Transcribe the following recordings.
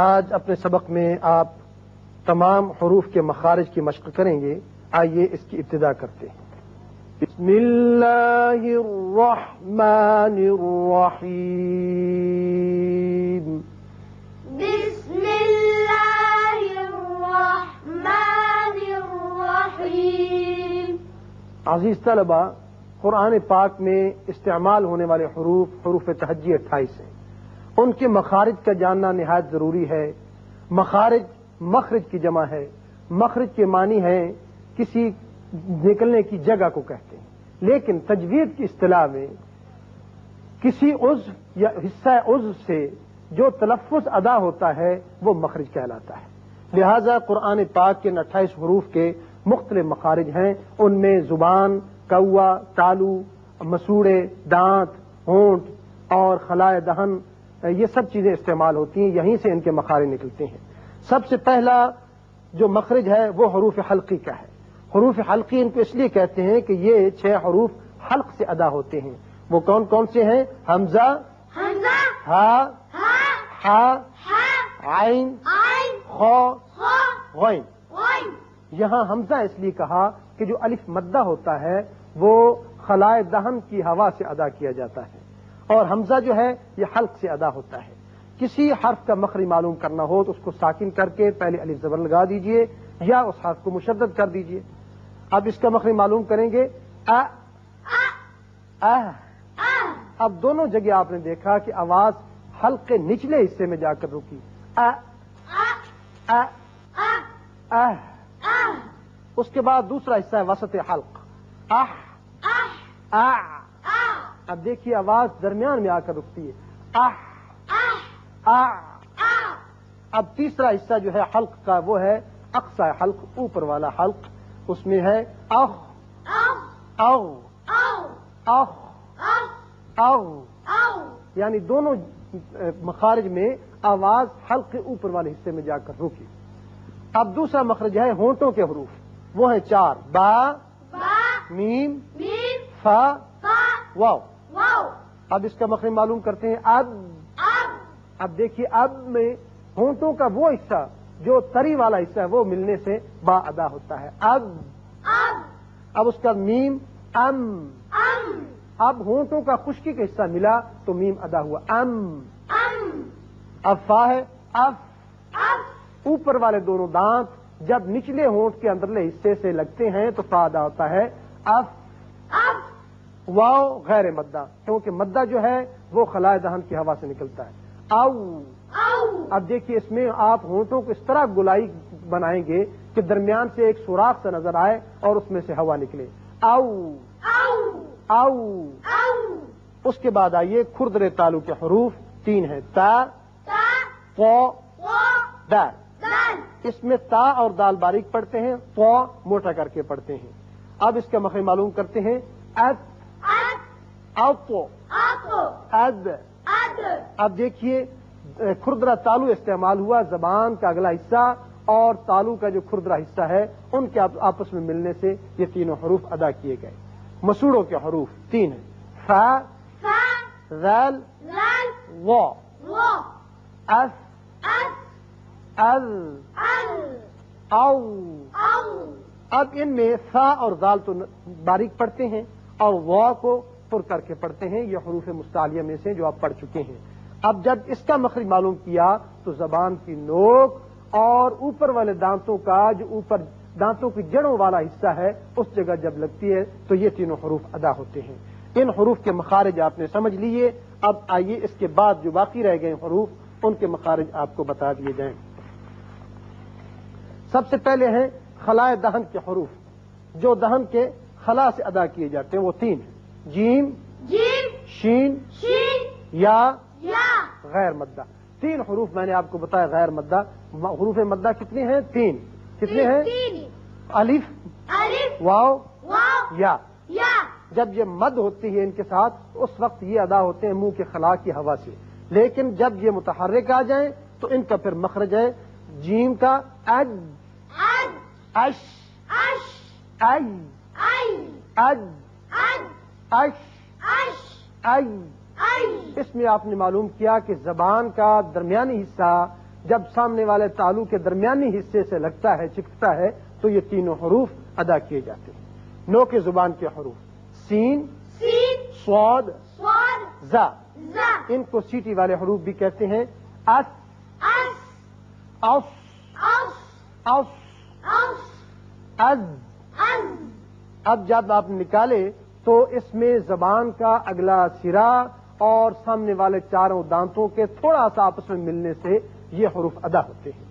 آج اپنے سبق میں آپ تمام حروف کے مخارج کی مشق کریں گے۔ آئیے اس کی ابتدا کرتے ہیں۔ بسم اللہ الرحمن الرحیم۔ بسم اللہ الرحمن الرحیم۔ عزیز طلبہ قرآن پاک میں استعمال ہونے والے حروف حروف تہجی اٹھائیس ہیں۔ ان کے مخارج کا جاننا نہایت ضروری ہے۔ مخارج مخرج کی جمع ہے۔ مخرج کے معنی ہے کسی نکلنے کی جگہ کو کہتے ہیں۔ لیکن تجوید کی اصطلاح میں کسی عضو یا حصہ عضو سے جو تلفظ ادا ہوتا ہے وہ مخرج کہلاتا ہے۔ لہذا قرآن پاک کے اٹھائیس حروف کے مختلف مخارج ہیں۔ ان میں زبان، کوا، تالو، مسوڑے، دانت، ہونٹ اور خلائے دہن یہ سب چیزیں استعمال ہوتی ہیں یہیں سے ان کے مخارج نکلتے ہیں۔ سب سے پہلا جو مخرج ہے وہ حروف حلقی کا ہے۔ حروف حلقی ان کو اس لیے کہتے ہیں کہ یہ چھ حروف حلق سے ادا ہوتے ہیں۔ وہ کون کون سے ہیں؟ حمزہ ہا ہا عین خو یہاں حمزہ اس لیے کہا کہ جو الف مدہ ہوتا ہے وہ خلائے دہن کی ہوا سے ادا کیا جاتا ہے۔ اور حمزہ جو ہے یہ حلق سے ادا ہوتا ہے۔ کسی حرف کا مخرج معلوم کرنا ہو تو اس کو ساکن کر کے پہلے الف زبر لگا دیجیے یا اس حرف کو مشدد کر دیجیے۔ اب اس کا مخرج معلوم کریں گے۔ اب دونوں جگہ آپ نے دیکھا کہ آواز حلق کے نچلے حصے میں جا کر رکی۔ اس کے بعد دوسرا حصہ ہے وسط حلق۔ اہ ا آ۔ ا اب دیکھیے آواز درمیان میں آ کر رکتی ہے۔ اب تیسرا حصہ جو ہے حلق کا وہ ہے اقسا حلق اوپر والا حلق۔ اس میں ہے اخ او اخ او یعنی دونوں مخارج میں آواز حلق کے اوپر والے حصے میں جا کر رکی۔ اب دوسرا مخرج ہے ہونٹوں کے حروف۔ وہ ہیں چار با با میم میم فا۔ واو۔ اب اس کا مخرج معلوم کرتے ہیں اب. اب. اب دیکھیے اب میں ہونٹوں کا وہ حصہ جو تری والا حصہ ہے وہ ملنے سے با ادا ہوتا ہے. اب. اب. اب اس کا میم ام. ام. اب ہونٹوں کا خشکی کا حصہ ملا تو میم ادا ہوا. ام. ام. اب فا ہے. اف. اب. اوپر والے دونوں دانت جب نچلے ہونٹ کے اندرلے حصے سے لگتے ہیں تو فا ادا ہوتا ہے. اف. واؤ غیر مدہ کیونکہ مدہ جو ہے وہ خلائے دہن کی ہوا سے نکلتا ہے۔ او او اب دیکھیے اس میں آپ ہونٹوں کو اس طرح گلائی بنائیں گے کہ درمیان سے ایک سوراخ سے نظر آئے اور اس میں سے ہوا نکلے۔ او او او او اس کے بعد آئیے کھردرے تالو کے حروف تین ہیں۔ تا تا پو و دال۔ اس میں تا اور دال باریک پڑھتے ہیں پو موٹا کر کے پڑھتے ہیں۔ اب اس کا مخرج معلوم کرتے ہیں اد اپو اد اب دیکھیے کھردرا تالو استعمال ہوا زبان کا اگلا حصہ اور تالو کا جو کھردرا حصہ ہے ان کے آپ- آپس میں ملنے سے یہ تینوں حروف ادا کیے گئے۔ مسوڑوں کے حروف تین ہیں۔ فا لال و۔ اس ال۔ ال۔ او۔ او۔ اب ان میں فا اور ذال تو باریک پڑھتے ہیں اور و کو پر کر کے پڑھتے ہیں، یہ حروف مستعلیہ میں سے جو آپ پڑھ چکے ہیں۔ اب جب اس کا مخرج معلوم کیا تو زبان کی نوک اور اوپر والے دانتوں کا جو اوپر دانتوں کی جڑوں والا حصہ ہے، اس جگہ جب لگتی ہے تو یہ تینوں حروف ادا ہوتے ہیں۔ ان حروف کے مخارج آپ نے سمجھ لیے۔ اب آئیے اس کے بعد جو باقی رہ گئے حروف، ان کے مخارج آپ کو بتا دیے جائیں۔ سب سے پہلے ہیں خلائے دہن کے حروف۔ جو دہن کے خلا سے ادا کیے جاتے ہیں، وہ تین ہیں۔ جیم جیم شین شین یا یا۔ غیر مدہ۔ تین حروف میں نے آپ کو بتایا غیر مدہ۔ حروف مدہ کتنے ہیں؟ تین۔ کتنے ہیں؟ الف الف واو یا۔ یا۔ جب یہ مد ہوتی ہے ان کے ساتھ اس وقت یہ ادا ہوتے ہیں منہ کے خلا کی ہوا سے۔ لیکن جب یہ متحرک آ جائیں تو ان کا پھر مخرج ہے جیم کا اج اد اش۔ ای اج اد اش اش ای ای اس میں آپ نے معلوم کیا کہ زبان کا درمیانی حصہ جب سامنے والے تالو کے درمیانی حصے سے لگتا ہے چکتا ہے تو یہ تینوں حروف ادا کیے جاتے ہیں۔ نو کے زبان کے حروف۔ سین سین سواد سواد زا۔ زا۔ ان کو سیٹی والے حروف بھی کہتے ہیں۔ اس اس اوس اوس اوس اوس از۔ از۔ اب جب آپ نکالے تو اس میں زبان کا اگلا سرا اور سامنے والے چاروں دانتوں کے تھوڑا سا آپس میں ملنے سے یہ حروف ادا ہوتے ہیں۔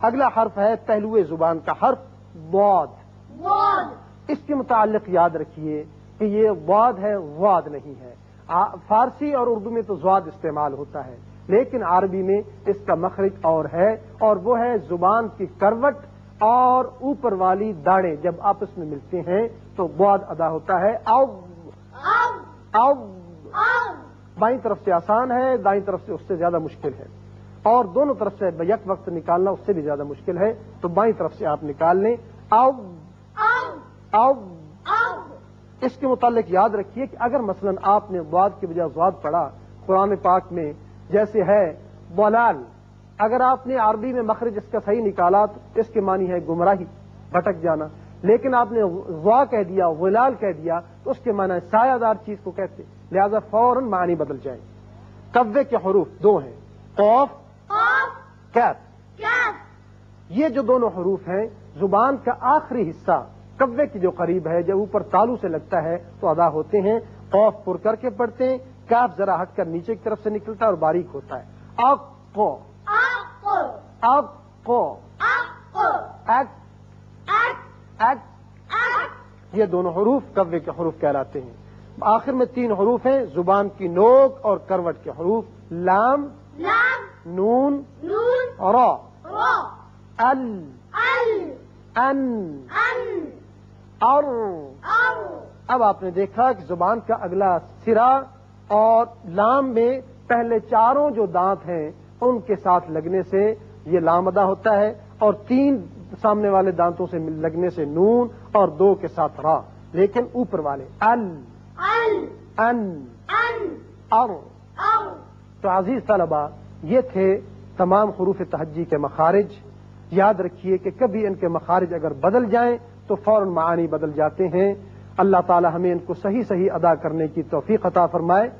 اگلا حرف ہے پہلوے زبان کا حرف واد۔ اس کے متعلق یاد رکھیے کہ یہ واد ہے واد نہیں ہے۔ فارسی اور اردو میں تو زواد استعمال ہوتا ہے لیکن عربی میں اس کا مخرج اور ہے اور وہ ہے زبان کی کروٹ اور اوپر والی داڑیں جب آپس میں ملتے ہیں تو واد ادا ہوتا ہے او او بائیں طرف سے آسان ہے دائیں طرف سے اس سے زیادہ مشکل ہے۔ اور دونوں طرف سے یک وقت نکالنا اس سے بھی زیادہ مشکل ہے تو بائیں طرف سے آپ نکال لیں۔ او او اس کے متعلق یاد رکھیے کہ اگر مثلا آپ نے واد کے بجائے زواد پڑھا قرآن پاک میں جیسے ہے بولال اگر آپ نے عربی میں مخرج اس کا صحیح نکالا تو اس کے معنی ہے گمراہی بھٹک جانا۔ لیکن آپ نے وا کہہ دیا غلال کہہ دیا تو اس کے معنی ہے سایہ دار چیز کو کہتے لہذا فوراً معنی بدل جائیں۔ کبے کے حروف دو ہیں۔ قوف کیف۔ یہ جو دونوں حروف ہیں زبان کا آخری حصہ کبے کی جو قریب ہے جب اوپر تالو سے لگتا ہے تو ادا ہوتے ہیں۔ قوف پر کر کے پڑھتے ہیں کاف ذرا ہٹ کر نیچے کی طرف سے نکلتا ہے اور باریک ہوتا ہے۔ اق اق کو یہ دونوں حروف کبے کے حروف کہلاتے ہیں۔ آخر میں تین حروف ہیں زبان کی نوک اور کروٹ کے حروف۔ لام لام نون نون را۔ را۔ ال ال ان ان اور او اب آپ نے دیکھا کہ زبان کا اگلا سرا اور لام میں پہلے چاروں جو دانت ہیں ان کے ساتھ لگنے سے یہ لام ادا ہوتا ہے اور تین سامنے والے دانتوں سے لگنے سے نون اور دو کے ساتھ را لیکن اوپر والے ال ان اور او تو عزیز طلبا یہ تھے تمام حروف تہجی کے مخارج۔ یاد رکھیے کہ کبھی ان کے مخارج اگر بدل جائیں تو فوراً معانی بدل جاتے ہیں۔ اللہ تعالی ہمیں ان کو صحیح صحیح ادا کرنے کی توفیق عطا فرمائے۔